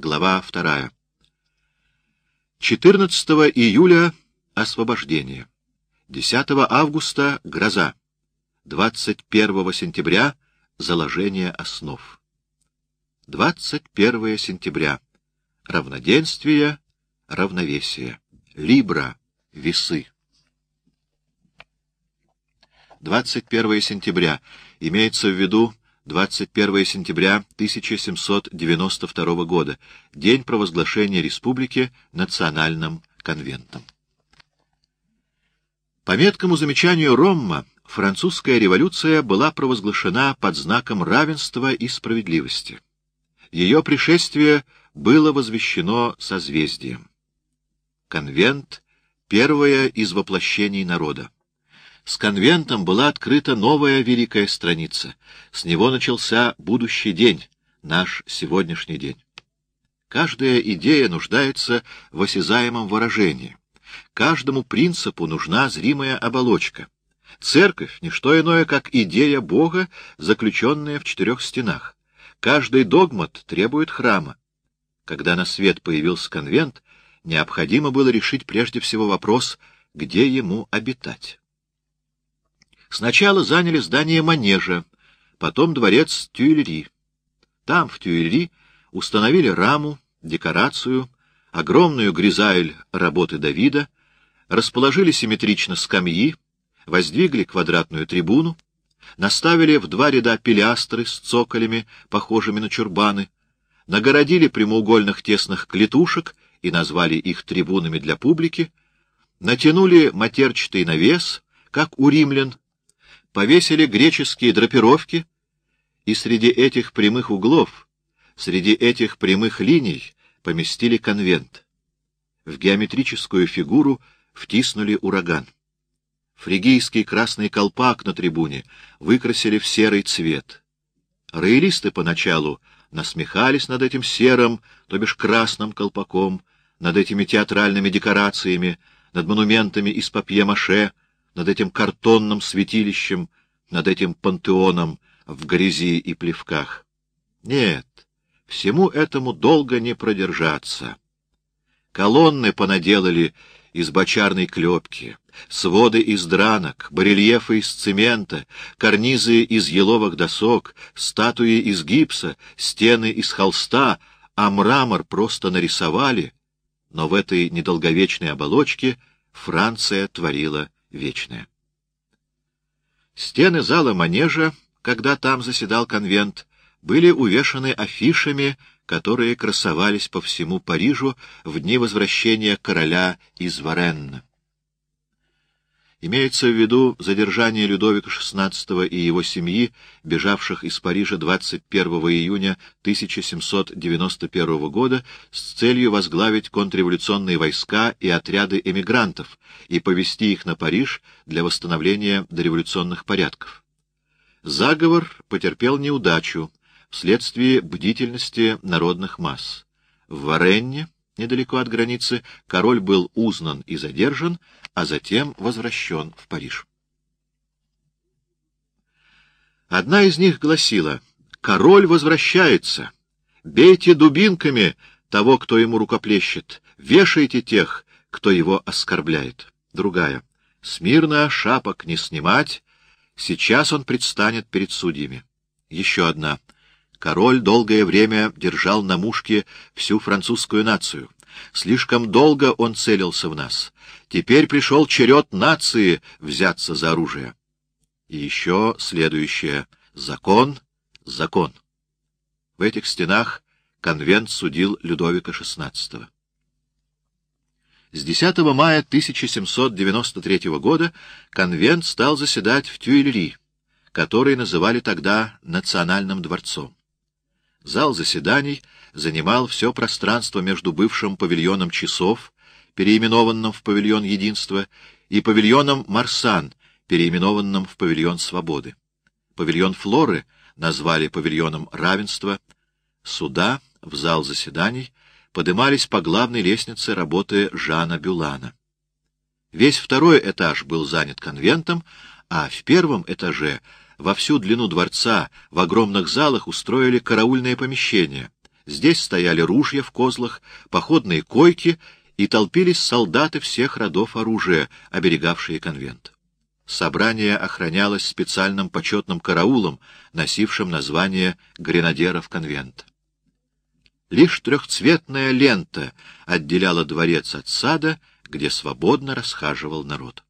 глава 2. 14 июля — освобождение. 10 августа — гроза. 21 сентября — заложение основ. 21 сентября — равноденствие, равновесие. Либра — весы. 21 сентября имеется в виду 21 сентября 1792 года, день провозглашения республики национальным конвентом. По меткому замечанию Ромма, французская революция была провозглашена под знаком равенства и справедливости. Ее пришествие было возвещено созвездием. Конвент — первое из воплощений народа. С конвентом была открыта новая великая страница. С него начался будущий день, наш сегодняшний день. Каждая идея нуждается в осязаемом выражении. Каждому принципу нужна зримая оболочка. Церковь — не что иное, как идея Бога, заключенная в четырех стенах. Каждый догмат требует храма. Когда на свет появился конвент, необходимо было решить прежде всего вопрос, где ему обитать. Сначала заняли здание манежа, потом дворец Тюильри. Там, в Тюильри, установили раму, декорацию, огромную гризаль работы Давида, расположили симметрично скамьи, воздвигли квадратную трибуну, наставили в два ряда пилястры с цоколями, похожими на чурбаны, нагородили прямоугольных тесных клетушек и назвали их трибунами для публики, натянули матерчатый навес, как у римлян, повесили греческие драпировки, и среди этих прямых углов, среди этих прямых линий поместили конвент. В геометрическую фигуру втиснули ураган. Фригийский красный колпак на трибуне выкрасили в серый цвет. Роялисты поначалу насмехались над этим серым, то бишь красным колпаком, над этими театральными декорациями, над монументами из папье-маше, над этим картонным святилищем, над этим пантеоном в грязи и плевках. Нет, всему этому долго не продержаться. Колонны понаделали из бочарной клепки, своды из дранок, барельефы из цемента, карнизы из еловых досок, статуи из гипса, стены из холста, а мрамор просто нарисовали, но в этой недолговечной оболочке Франция творила вечное. Стены зала манежа, когда там заседал конвент, были увешаны афишами, которые красовались по всему Парижу в дни возвращения короля из Варенна. Имеется в виду задержание Людовика XVI и его семьи, бежавших из Парижа 21 июня 1791 года с целью возглавить контрреволюционные войска и отряды эмигрантов и повести их на Париж для восстановления дореволюционных порядков. Заговор потерпел неудачу вследствие бдительности народных масс. В Варенне, недалеко от границы, король был узнан и задержан, а затем возвращен в Париж. Одна из них гласила «Король возвращается! Бейте дубинками того, кто ему рукоплещет, вешайте тех, кто его оскорбляет». Другая «Смирно шапок не снимать, сейчас он предстанет перед судьями». Еще одна Король долгое время держал на мушке всю французскую нацию. Слишком долго он целился в нас. Теперь пришел черед нации взяться за оружие. И еще следующее. Закон, закон. В этих стенах конвент судил Людовика XVI. С 10 мая 1793 года конвент стал заседать в Тюильри, который называли тогда Национальным дворцом. Зал заседаний занимал все пространство между бывшим павильоном часов, переименованным в павильон единства, и павильоном Марсан, переименованным в павильон свободы. Павильон Флоры назвали павильоном равенства. Сюда, в зал заседаний, подымались по главной лестнице работы Жана Бюлана. Весь второй этаж был занят конвентом, а в первом этаже во всю длину дворца в огромных залах устроили караульное помещение. Здесь стояли ружья в козлах, походные койки и толпились солдаты всех родов оружия, оберегавшие конвент. Собрание охранялось специальным почетным караулом, носившим название гренадеров конвента. Лишь трехцветная лента отделяла дворец от сада, где свободно расхаживал народ.